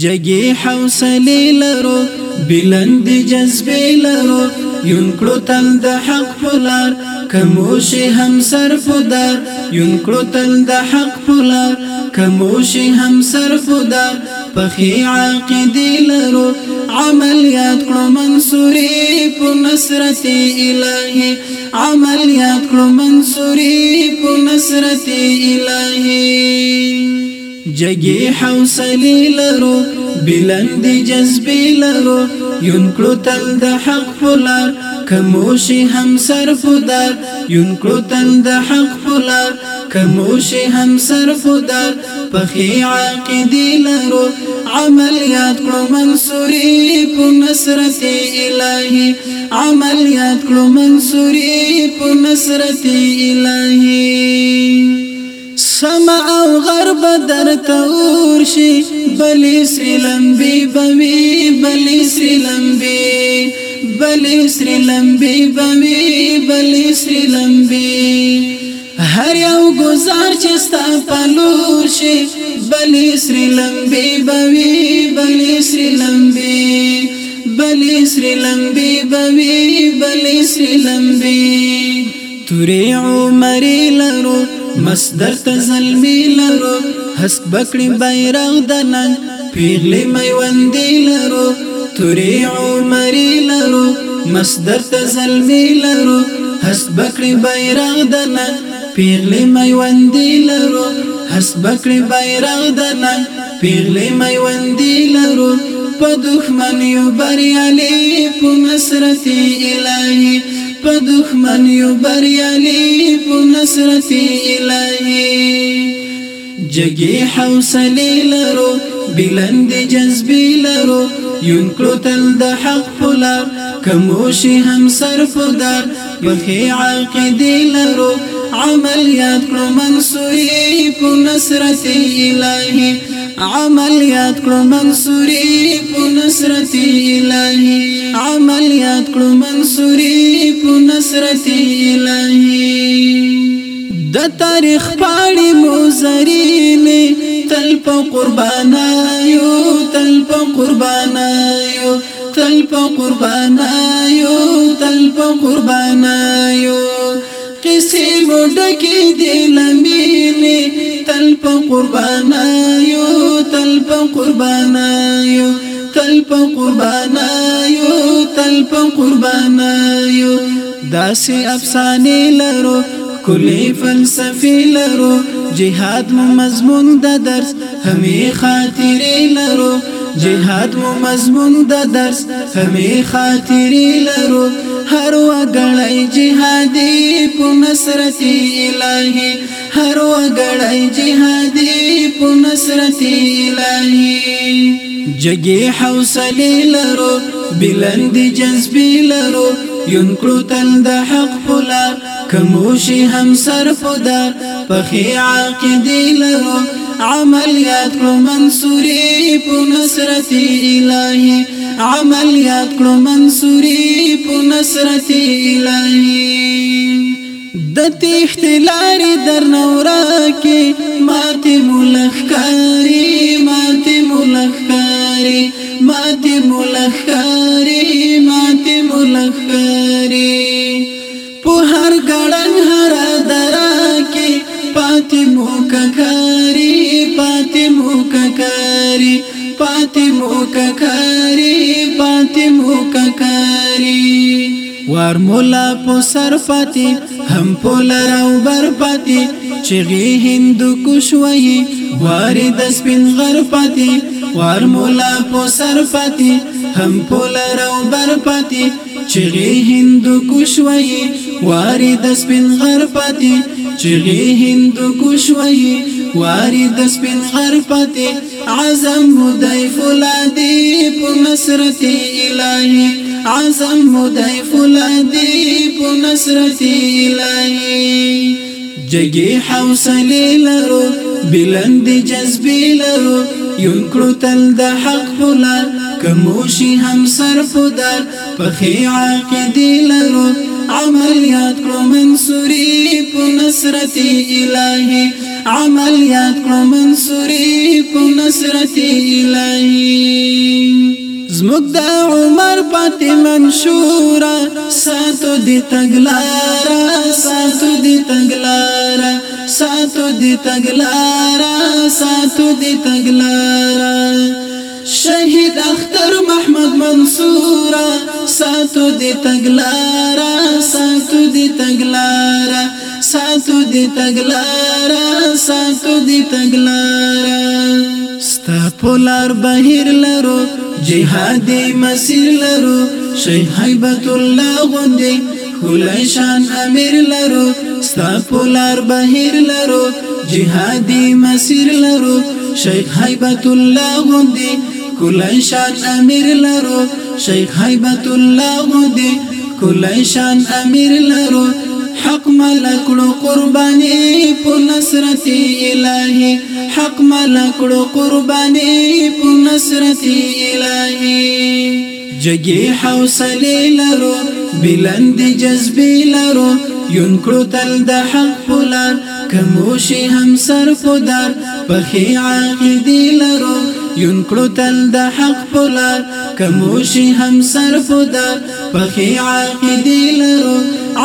جګي حوصله لرو بلند جذبه لرو یونکړو تل د حق پولار کموشي هم صرف دار یونکړو تل د حق پولار کموشي هم صرف دار پخې عقیدې لرو عملیات کړو منصوري په نصرت الهي عملیات کړو منصوري په نصرت الهي جگی حوصلی لرو بلند جذبی لرو یونکلو تل د حق پولار کموشی هم سرفدار یونکلو تل د حق پولار کموشی هم سرفدار پخی عاقدی لرو عملیات کلو منصوری پو نصرت الہی عملیات کلو منصوری پو نصرت الہی سما او غرب در تور شي بلی سلمبي بوي بلی سلمبي بلی سلمبي بوي بلی سلمبي هر یو گزار چې ستا پلور شي بلی سلمبي بوي بلی سلمبي بلی سلمبي بوي بلی سلمبي توري عمر لرو مصدر ته زلمی لرو حسب کړی بیرغ دنن پیغلی میوندې لرو تورې عمرې لرو مصدر ته زلمی لرو حسب کړی بیرغ دنن پیغلی میوندې لرو حسب کړی بیرغ دنن پیغلی میوندې لرو په دښمن یو بریالي په مسرتي الهي په دښمن یو بریالي په نصرت الهي جګي حوصله لرو بلند جذبي لرو ينکلو تل د حق پلار کموشي هم صرف دار بخي عاقدي لرو عمل یاد کړو منصوري په نصرت الهي عمل یاد کړو منصوري په نصرت الهي عملیات کړو منصوري په نصرت الهي د تاریخ پاڼې موزرینې تل په قربانایو تل په قربانایو تل په قربانایو تل په قربانایو قصې مو ډکې دي لمینې تل په قربانایو تل په قربانایو تل په قربانا یو تل په قربانا یو داسې افسانې لرو کلی فلسفي لرو جهاد مو مضمون د درس همې خاطرې لرو جهاد مو مضمون د درس همې خاطرې لرو هر وګړی جهادي په نصرت الهي هر وګړی جهادي په نصرت الهي جګي حوصله لرو بلند جذبي لرو ينکړو تل د حق پلا کموشي هم سر فدا پخي عاقدي لرو عمليات کړو منصوري په نصرت الهي عمليات کړو منصوري په نصرت الهي د تیخت لارې در نورا کې ماته ملخکاری ماته ملخکاری ماته ملخکاری ماته ملخکاری په هر ګړنګ هر درا کې پاتې موککاری پاتې موککاری پاتې موککاری پاتې موککاری وار مولا په صرفتی هم پول راو برپتی چغی هندو کوشوي وار د سپین غرپتی وار مولا په صرفتی هم پول راو برپتی چغی هندو کوشوي وار د سپین غرپتی چغی هندو کوشوي وار د سپین غرپتی عزم هدای فولادی په نصرت الهی عزم مدای فلادی په نصرت الهی جگی حوصله لرو بلند جذبې لرو یونکړو تل د حق فلار کموشي هم سر فدار پخې عقیدې لرو عملیات کړو منصوري په نصرت الهی عملیات کړو منصوري په نصرت الهی زموږ د عمر پاتې منشور ساتو دي تګلارا ساتو دي تګلارا ساتو دي تګلارا ساتو دي تګلارا شهید اختر محمد منصور ساتو دي تګلارا ساتو دي تګلارا ساتو دي تګلارا ساتو دي تګلارا پولار بهیر لرو جهادي مسیر لرو شیخ حیبت الله غوندي خلیشان امیر لرو ستا پولار بهیر لرو جهادي مسیر لرو شیخ حیبت الله غوندي خلیشان امیر لرو شیخ حیبت الله غوندي خلیشان امیر لرو حق ملکړو قرباني په نصرت الهي حق ملکړو قرباني په نصرت الهي جګي حوصله لرو بلند جذبې لرو ينکړو تل د حق پلار کموشي هم سر پدار په خي عقیدې لرو یون کړو تل د حق پولا کموشي هم صرف دا پخې عقیدې لرو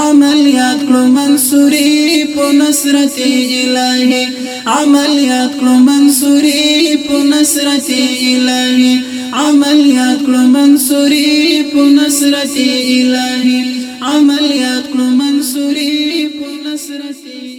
عملیات کړو منصوري په نصرت الهي عملیات کړو منصوري په نصرت الهي عملیات کړو منصوري په نصرت الهي عملیات کړو منصوري په نصرت